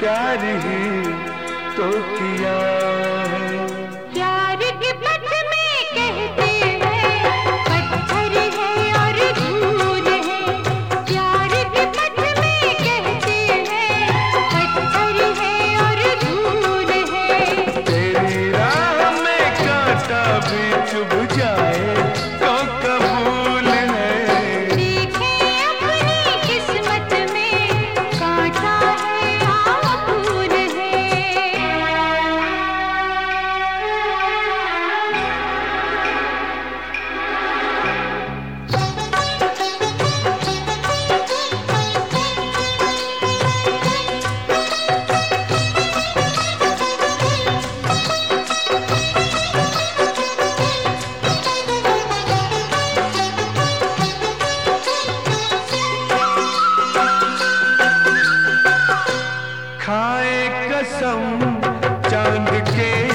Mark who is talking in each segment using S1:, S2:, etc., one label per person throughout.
S1: प्यार ही तो किया है
S2: प्यार के पथ में कहते हैं पत्थर है और धूल है। प्यार के पथ में कहते हैं पत्थर है और धूल है।
S1: तेरी राह में कांटा भी चुभ चाँद के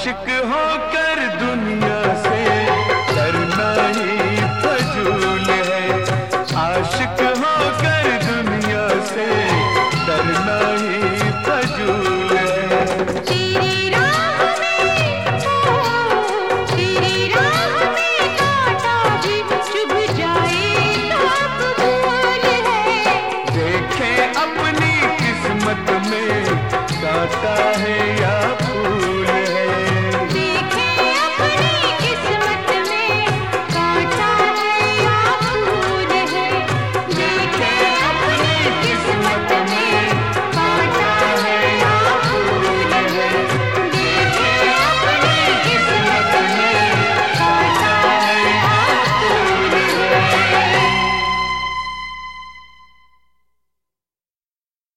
S1: आशिक होकर दुनिया से डरना ही फजूल है। आशिक होकर दुनिया से डरना ही फजूल है।
S2: तेरी राह में तेरी राह में कांटा भी चुभ जाए तो है।
S1: देखें अपनी किस्मत में कांटा है